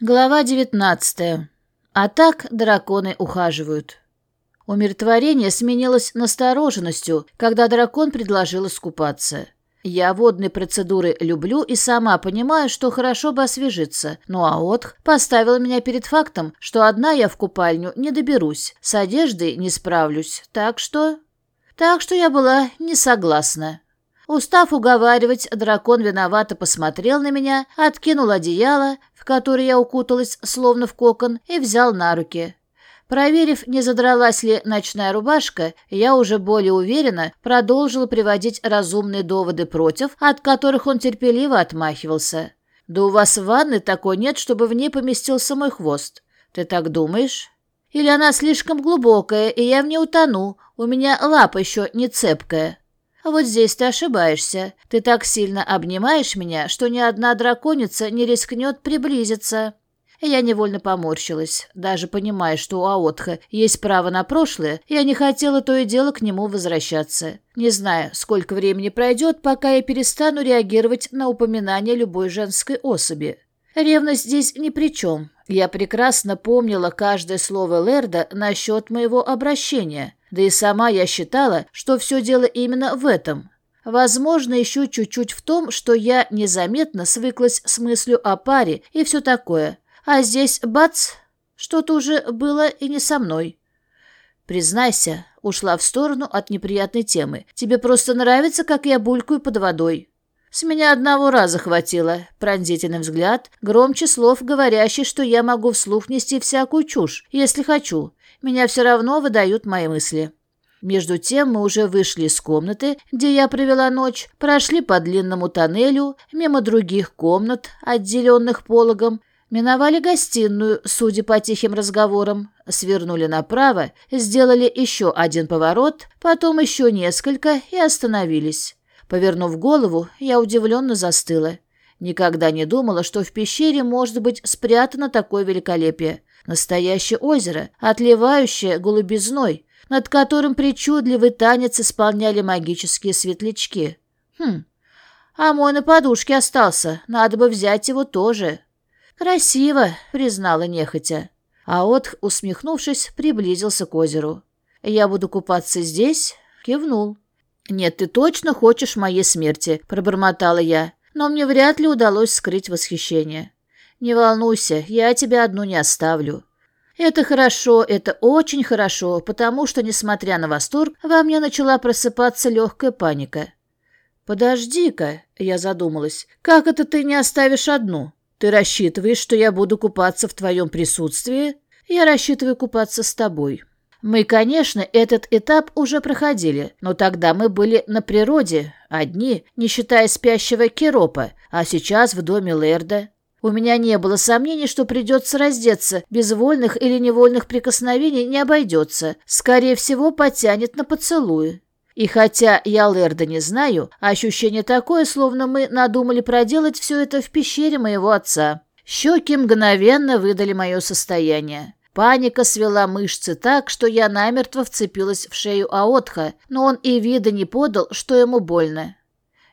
Глава 19. А так драконы ухаживают. Умиротворение сменилось настороженностью, когда дракон предложил искупаться. Я водные процедуры люблю и сама понимаю, что хорошо бы освежиться, ну а Отх поставила меня перед фактом, что одна я в купальню не доберусь, с одеждой не справлюсь, так что... Так что я была не согласна. Устав уговаривать, дракон виновато посмотрел на меня, откинул одеяло, в которое я укуталась, словно в кокон, и взял на руки. Проверив, не задралась ли ночная рубашка, я уже более уверенно продолжила приводить разумные доводы против, от которых он терпеливо отмахивался. «Да у вас в ванной такой нет, чтобы в ней поместился мой хвост. Ты так думаешь?» «Или она слишком глубокая, и я в ней утону, у меня лапа еще не цепкая?» Вот здесь ты ошибаешься. Ты так сильно обнимаешь меня, что ни одна драконица не рискнет приблизиться». Я невольно поморщилась. Даже понимая, что у Аотха есть право на прошлое, я не хотела то и дело к нему возвращаться. Не знаю, сколько времени пройдет, пока я перестану реагировать на упоминание любой женской особи. Ревность здесь ни при чем. Я прекрасно помнила каждое слово Лерда насчет моего обращения. Да и сама я считала, что все дело именно в этом. Возможно, еще чуть-чуть в том, что я незаметно свыклась с мыслью о паре и все такое. А здесь, бац, что-то уже было и не со мной. Признайся, ушла в сторону от неприятной темы. Тебе просто нравится, как я булькаю под водой. С меня одного раза хватило. Пронзительный взгляд, громче слов, говорящий, что я могу вслух нести всякую чушь, если хочу меня все равно выдают мои мысли. Между тем мы уже вышли из комнаты, где я провела ночь, прошли по длинному тоннелю, мимо других комнат, отделенных пологом, миновали гостиную, судя по тихим разговорам, свернули направо, сделали еще один поворот, потом еще несколько и остановились. Повернув голову, я удивленно застыла. Никогда не думала, что в пещере может быть спрятано такое великолепие. Настоящее озеро, отливающее голубизной, над которым причудливый танец исполняли магические светлячки. Хм, а мой на подушке остался, надо бы взять его тоже. Красиво, признала нехотя. А Отх, усмехнувшись, приблизился к озеру. «Я буду купаться здесь?» — кивнул. «Нет, ты точно хочешь моей смерти», — пробормотала я, но мне вряд ли удалось скрыть восхищение. «Не волнуйся, я тебя одну не оставлю». Это хорошо, это очень хорошо, потому что, несмотря на восторг, во мне начала просыпаться легкая паника. «Подожди-ка», — я задумалась, — «как это ты не оставишь одну? Ты рассчитываешь, что я буду купаться в твоем присутствии? Я рассчитываю купаться с тобой». Мы, конечно, этот этап уже проходили, но тогда мы были на природе, одни, не считая спящего Керопа, а сейчас в доме Лерда. У меня не было сомнений, что придется раздеться, без вольных или невольных прикосновений не обойдется, скорее всего, потянет на поцелуи. И хотя я Лерда не знаю, ощущение такое, словно мы надумали проделать все это в пещере моего отца. Щеки мгновенно выдали мое состояние. Паника свела мышцы так, что я намертво вцепилась в шею Аотха, но он и вида не подал, что ему больно.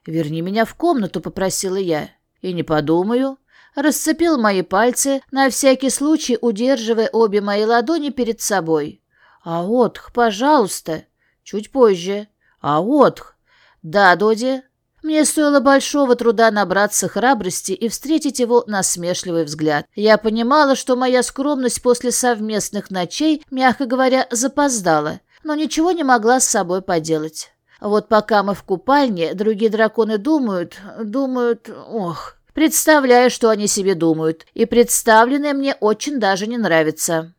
«Верни меня в комнату», — попросила я. «И не подумаю», расцепил мои пальцы, на всякий случай удерживая обе мои ладони перед собой. «А отх, пожалуйста!» «Чуть позже». «А отх?» «Да, Доди». Мне стоило большого труда набраться храбрости и встретить его насмешливый взгляд. Я понимала, что моя скромность после совместных ночей, мягко говоря, запоздала, но ничего не могла с собой поделать. Вот пока мы в купальне, другие драконы думают, думают, ох... Представляю, что они себе думают, и представленное мне очень даже не нравится.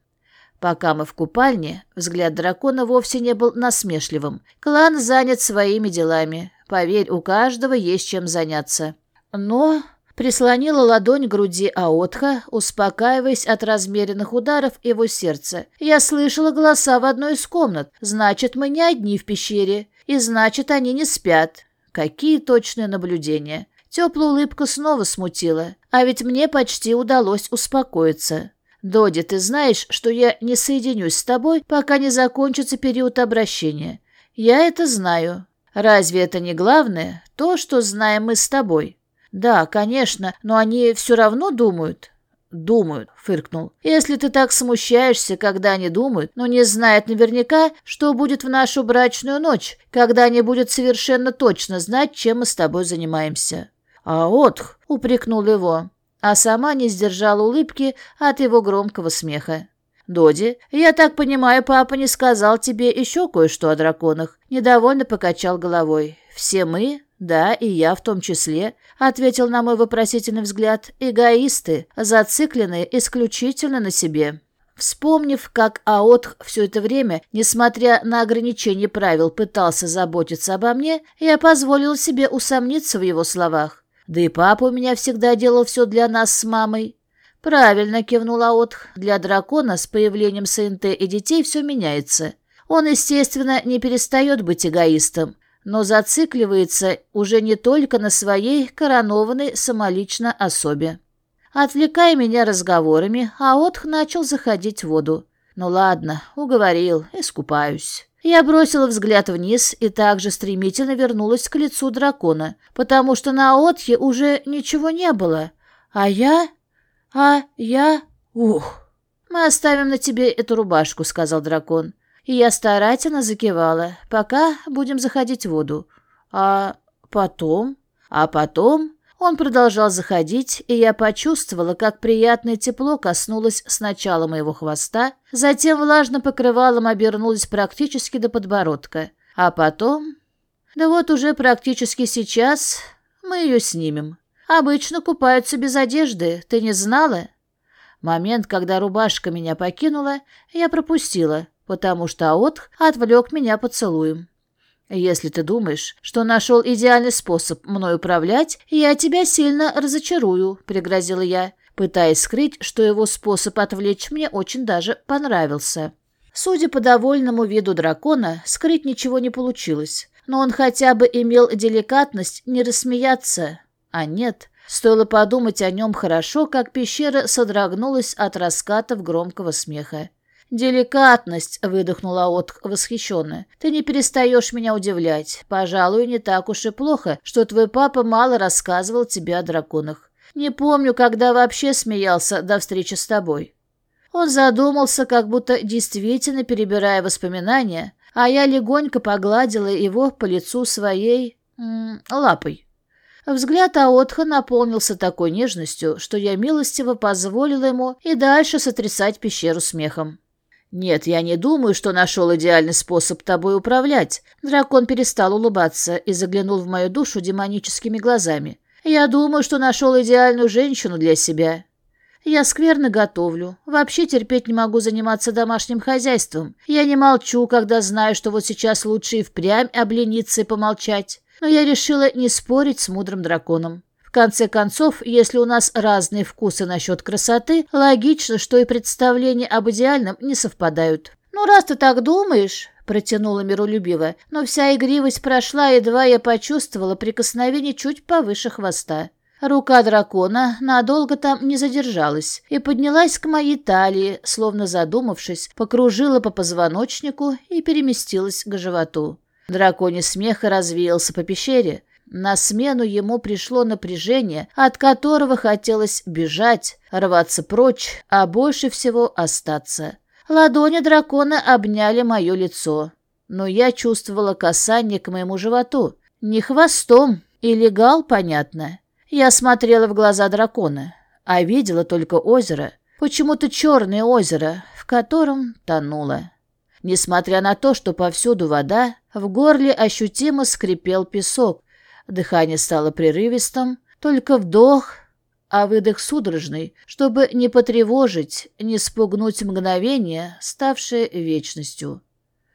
Пока мы в купальне, взгляд дракона вовсе не был насмешливым. Клан занят своими делами. Поверь, у каждого есть чем заняться. Но прислонила ладонь к груди Аотха, успокаиваясь от размеренных ударов его сердца. Я слышала голоса в одной из комнат. Значит, мы не одни в пещере. И значит, они не спят. Какие точные наблюдения. Теплая улыбка снова смутила, а ведь мне почти удалось успокоиться. «Доди, ты знаешь, что я не соединюсь с тобой, пока не закончится период обращения. Я это знаю. Разве это не главное? То, что знаем мы с тобой?» «Да, конечно, но они все равно думают». «Думают», — фыркнул. «Если ты так смущаешься, когда они думают, но не знают наверняка, что будет в нашу брачную ночь, когда они будут совершенно точно знать, чем мы с тобой занимаемся». «А отх», — упрекнул его, а сама не сдержала улыбки от его громкого смеха. «Доди, я так понимаю, папа не сказал тебе еще кое-что о драконах?» Недовольно покачал головой. «Все мы, да, и я в том числе», — ответил на мой вопросительный взгляд, — «эгоисты, зацикленные исключительно на себе». Вспомнив, как Аотх все это время, несмотря на ограничения правил, пытался заботиться обо мне, я позволил себе усомниться в его словах. Да и папа у меня всегда делал все для нас с мамой. «Правильно», — кивнула Отх. «Для дракона с появлением СНТ и детей все меняется. Он, естественно, не перестает быть эгоистом, но зацикливается уже не только на своей коронованной самолично особе». Отвлекая меня разговорами, Аотх начал заходить в воду. «Ну ладно, уговорил, искупаюсь». Я бросила взгляд вниз и также стремительно вернулась к лицу дракона, потому что на Отхе уже ничего не было. А я... «А я... Ух!» «Мы оставим на тебе эту рубашку», — сказал дракон. И я старательно закивала. «Пока будем заходить в воду». «А потом?» «А потом...» Он продолжал заходить, и я почувствовала, как приятное тепло коснулось сначала моего хвоста, затем влажно покрывалом обернулось практически до подбородка. А потом... Да вот уже практически сейчас мы ее снимем. Обычно купаются без одежды, ты не знала? Момент, когда рубашка меня покинула, я пропустила, потому что Аотх отвлек меня поцелуем. Если ты думаешь, что нашел идеальный способ мной управлять, я тебя сильно разочарую, пригрозила я, пытаясь скрыть, что его способ отвлечь мне очень даже понравился. Судя по довольному виду дракона, скрыть ничего не получилось, но он хотя бы имел деликатность не рассмеяться, а нет, стоило подумать о нем хорошо, как пещера содрогнулась от раскатов громкого смеха. «Деликатность», — выдохнула Отх восхищенно. «Ты не перестаешь меня удивлять. Пожалуй, не так уж и плохо, что твой папа мало рассказывал тебе о драконах. Не помню, когда вообще смеялся до встречи с тобой». Он задумался, как будто действительно перебирая воспоминания, а я легонько погладила его по лицу своей... М -м, лапой. Взгляд Аотха наполнился такой нежностью, что я милостиво позволила ему и дальше сотрясать пещеру смехом. «Нет, я не думаю, что нашел идеальный способ тобой управлять». Дракон перестал улыбаться и заглянул в мою душу демоническими глазами. «Я думаю, что нашел идеальную женщину для себя. Я скверно готовлю. Вообще терпеть не могу заниматься домашним хозяйством. Я не молчу, когда знаю, что вот сейчас лучше и впрямь облениться и помолчать но я решила не спорить с мудрым драконом. Конце концов, если у нас разные вкусы насчет красоты, логично, что и представления об идеальном не совпадают. «Ну, раз ты так думаешь», — протянула миролюбиво, но вся игривость прошла, едва я почувствовала прикосновение чуть повыше хвоста. Рука дракона надолго там не задержалась и поднялась к моей талии, словно задумавшись, покружила по позвоночнику и переместилась к животу. Драконий смех развеялся по пещере. На смену ему пришло напряжение, от которого хотелось бежать, рваться прочь, а больше всего остаться. Ладони дракона обняли мое лицо, но я чувствовала касание к моему животу. Не хвостом, и легал, понятно. Я смотрела в глаза дракона, а видела только озеро, почему-то черное озеро, в котором тонула. Несмотря на то, что повсюду вода, в горле ощутимо скрипел песок. Дыхание стало прерывистым, только вдох, а выдох судорожный, чтобы не потревожить, не спугнуть мгновение, ставшее вечностью.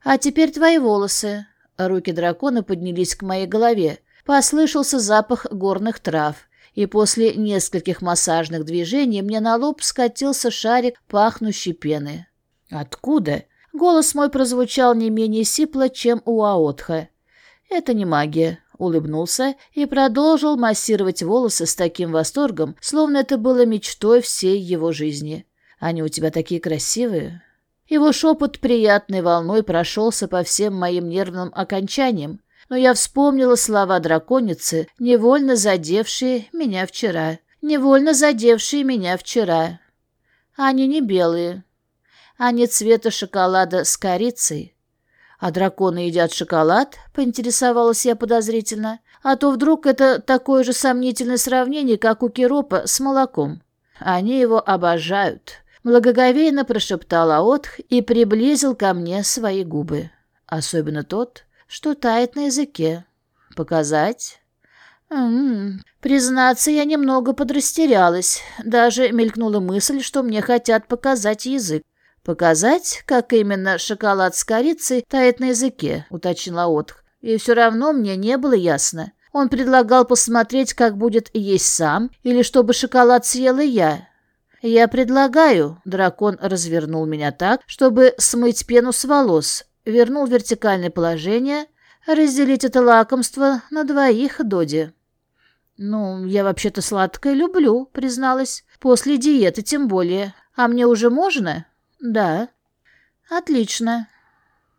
«А теперь твои волосы». Руки дракона поднялись к моей голове. Послышался запах горных трав, и после нескольких массажных движений мне на лоб скатился шарик пахнущей пены. «Откуда?» Голос мой прозвучал не менее сипло, чем у Аотха. «Это не магия», — улыбнулся и продолжил массировать волосы с таким восторгом, словно это было мечтой всей его жизни. «Они у тебя такие красивые». Его шепот приятной волной прошелся по всем моим нервным окончаниям, но я вспомнила слова драконицы, невольно задевшие меня вчера. Невольно задевшие меня вчера. Они не белые. Они цвета шоколада с корицей. А драконы едят шоколад? Поинтересовалась я подозрительно. А то вдруг это такое же сомнительное сравнение, как у Киропа с молоком. Они его обожают. Благоговейно прошептал Аотх и приблизил ко мне свои губы. Особенно тот, что тает на языке. Показать? М -м, признаться, я немного подрастерялась. Даже мелькнула мысль, что мне хотят показать язык. «Показать, как именно шоколад с корицей тает на языке», — уточнила Отх. «И все равно мне не было ясно. Он предлагал посмотреть, как будет есть сам, или чтобы шоколад съела я. Я предлагаю...» Дракон развернул меня так, чтобы смыть пену с волос, вернул вертикальное положение, разделить это лакомство на двоих Доди. «Ну, я вообще-то сладкое люблю», — призналась. «После диеты тем более. А мне уже можно?» «Да». «Отлично».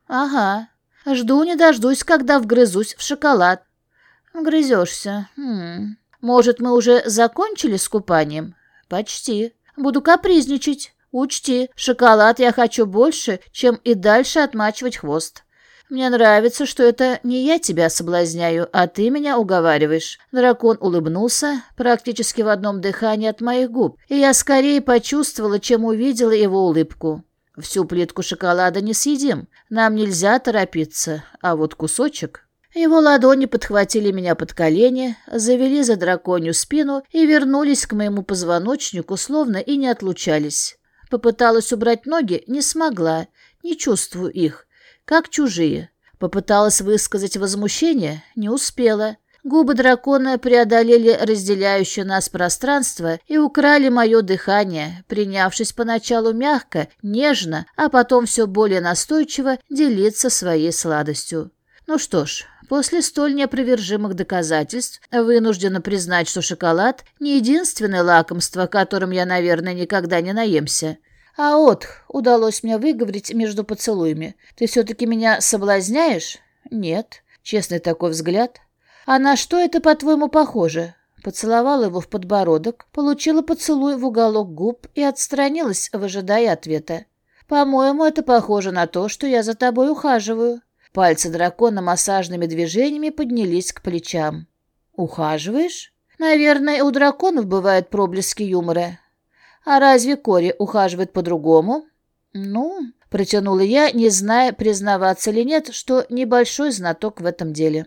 «Ага. Жду не дождусь, когда вгрызусь в шоколад». «Грызешься. Хм. Может, мы уже закончили с купанием?» «Почти. Буду капризничать. Учти, шоколад я хочу больше, чем и дальше отмачивать хвост. Мне нравится, что это не я тебя соблазняю, а ты меня уговариваешь». Дракон улыбнулся практически в одном дыхании от моих губ, и я скорее почувствовала, чем увидела его улыбку. «Всю плитку шоколада не съедим. Нам нельзя торопиться, а вот кусочек...» Его ладони подхватили меня под колени, завели за драконью спину и вернулись к моему позвоночнику, словно и не отлучались. Попыталась убрать ноги, не смогла, не чувствую их как чужие. Попыталась высказать возмущение, не успела. Губы дракона преодолели разделяющее нас пространство и украли мое дыхание, принявшись поначалу мягко, нежно, а потом все более настойчиво делиться своей сладостью. Ну что ж, после столь неопровержимых доказательств вынуждена признать, что шоколад — не единственное лакомство, которым я, наверное, никогда не наемся. «А от, удалось мне выговорить между поцелуями. Ты все-таки меня соблазняешь?» «Нет». Честный такой взгляд. «А на что это, по-твоему, похоже?» Поцеловала его в подбородок, получила поцелуй в уголок губ и отстранилась, выжидая ответа. «По-моему, это похоже на то, что я за тобой ухаживаю». Пальцы дракона массажными движениями поднялись к плечам. «Ухаживаешь?» «Наверное, у драконов бывают проблески юмора. А разве Кори ухаживает по-другому? Ну, протянула я, не зная, признаваться или нет, что небольшой знаток в этом деле.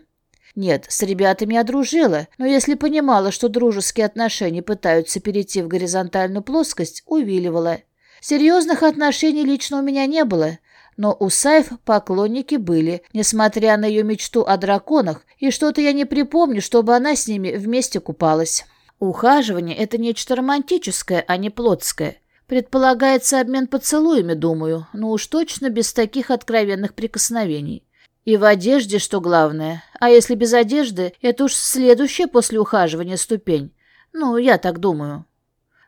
Нет, с ребятами я дружила, но если понимала, что дружеские отношения пытаются перейти в горизонтальную плоскость, увиливала. Серьезных отношений лично у меня не было, но у Сайф поклонники были, несмотря на ее мечту о драконах, и что-то я не припомню, чтобы она с ними вместе купалась. Ухаживание — это нечто романтическое, а не плотское. Предполагается обмен поцелуями, думаю, но уж точно без таких откровенных прикосновений. И в одежде, что главное. А если без одежды, это уж следующая после ухаживания ступень. Ну, я так думаю.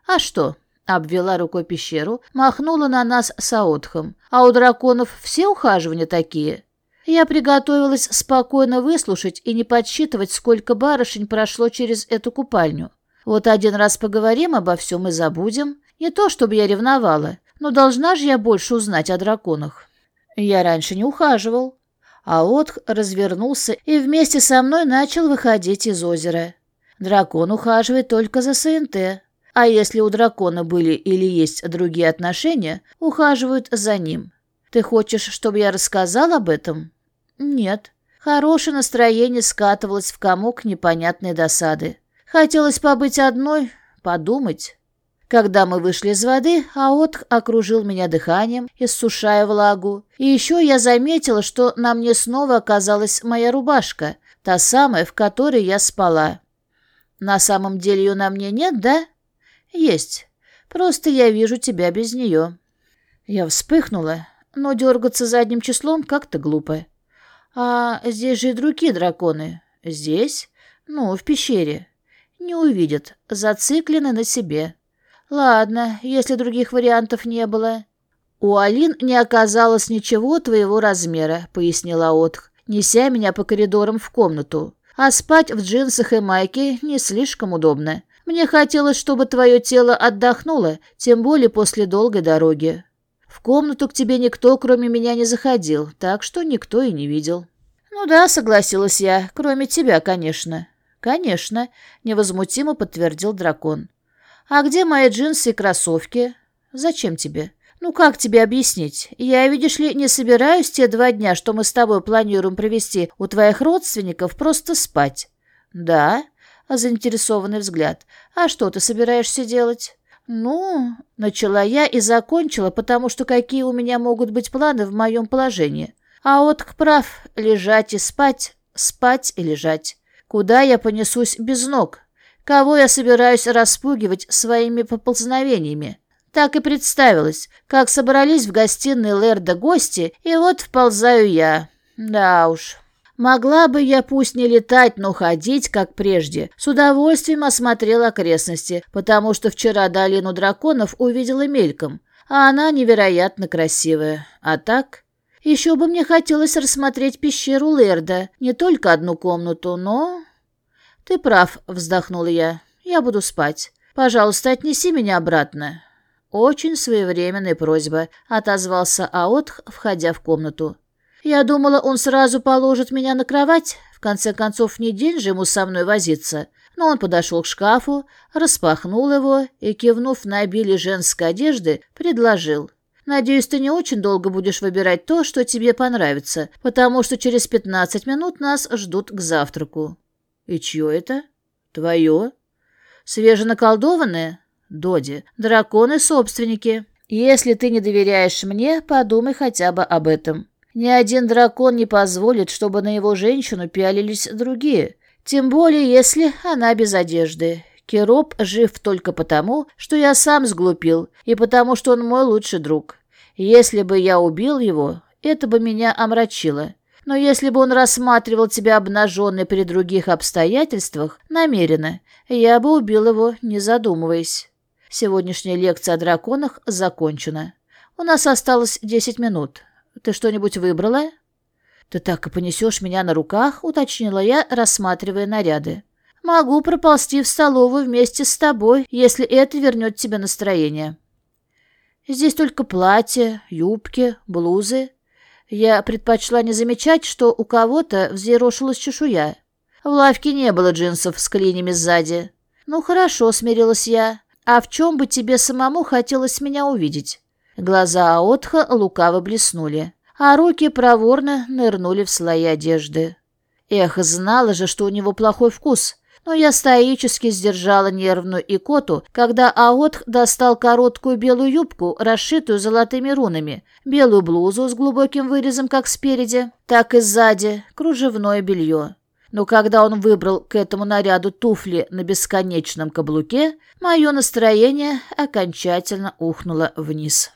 А что? Обвела рукой пещеру, махнула на нас саотхом. А у драконов все ухаживания такие. Я приготовилась спокойно выслушать и не подсчитывать, сколько барышень прошло через эту купальню. Вот один раз поговорим обо всем и забудем. Не то, чтобы я ревновала, но должна же я больше узнать о драконах. Я раньше не ухаживал. А Отх развернулся и вместе со мной начал выходить из озера. Дракон ухаживает только за СНТ. А если у дракона были или есть другие отношения, ухаживают за ним. Ты хочешь, чтобы я рассказал об этом? Нет. Хорошее настроение скатывалось в комок непонятной досады. Хотелось побыть одной, подумать. Когда мы вышли из воды, Аот окружил меня дыханием, иссушая влагу. И еще я заметила, что на мне снова оказалась моя рубашка, та самая, в которой я спала. На самом деле ее на мне нет, да? Есть. Просто я вижу тебя без нее. Я вспыхнула, но дергаться задним числом как-то глупо. А здесь же и другие драконы. Здесь? Ну, в пещере. Не увидят, зациклены на себе. Ладно, если других вариантов не было. У Алин не оказалось ничего твоего размера, пояснила Отх, неся меня по коридорам в комнату. А спать в джинсах и майке не слишком удобно. Мне хотелось, чтобы твое тело отдохнуло, тем более после долгой дороги. В комнату к тебе никто, кроме меня, не заходил, так что никто и не видел». «Ну да», — согласилась я, — «кроме тебя, конечно». «Конечно», — невозмутимо подтвердил дракон. «А где мои джинсы и кроссовки? Зачем тебе?» «Ну, как тебе объяснить? Я, видишь ли, не собираюсь те два дня, что мы с тобой планируем провести у твоих родственников, просто спать». «Да?» — заинтересованный взгляд. «А что ты собираешься делать?» «Ну...» — начала я и закончила, потому что какие у меня могут быть планы в моем положении. А вот к прав — лежать и спать, спать и лежать. Куда я понесусь без ног? Кого я собираюсь распугивать своими поползновениями? Так и представилось, как собрались в гостиной Лерда гости, и вот вползаю я. Да уж. Могла бы я пусть не летать, но ходить, как прежде. С удовольствием осмотрела окрестности, потому что вчера долину драконов увидела мельком, а она невероятно красивая. А так... Еще бы мне хотелось рассмотреть пещеру Лерда, не только одну комнату, но... Ты прав, вздохнула я. Я буду спать. Пожалуйста, отнеси меня обратно. «Очень своевременная просьба», — отозвался Аотх, входя в комнату. «Я думала, он сразу положит меня на кровать. В конце концов, не день же ему со мной возиться». Но он подошел к шкафу, распахнул его и, кивнув на обилие женской одежды, предложил. «Надеюсь, ты не очень долго будешь выбирать то, что тебе понравится, потому что через пятнадцать минут нас ждут к завтраку». «И чье это?» «Твое?» «Свеженаколдованное?» Доди, драконы-собственники. Если ты не доверяешь мне, подумай хотя бы об этом. Ни один дракон не позволит, чтобы на его женщину пялились другие, тем более если она без одежды. Кероп жив только потому, что я сам сглупил, и потому, что он мой лучший друг. Если бы я убил его, это бы меня омрачило. Но если бы он рассматривал тебя обнаженной при других обстоятельствах, намеренно, я бы убил его, не задумываясь. Сегодняшняя лекция о драконах закончена. У нас осталось десять минут. Ты что-нибудь выбрала?» «Ты так и понесешь меня на руках?» — уточнила я, рассматривая наряды. «Могу проползти в столовую вместе с тобой, если это вернет тебе настроение». «Здесь только платья, юбки, блузы. Я предпочла не замечать, что у кого-то взъерошилась чешуя. В лавке не было джинсов с клинями сзади. Ну хорошо, смирилась я. «А в чем бы тебе самому хотелось меня увидеть?» Глаза Аотха лукаво блеснули, а руки проворно нырнули в слои одежды. Эх, знала же, что у него плохой вкус, но я стоически сдержала нервную икоту, когда Аотх достал короткую белую юбку, расшитую золотыми рунами, белую блузу с глубоким вырезом как спереди, так и сзади, кружевное белье. Но когда он выбрал к этому наряду туфли на бесконечном каблуке, мое настроение окончательно ухнуло вниз.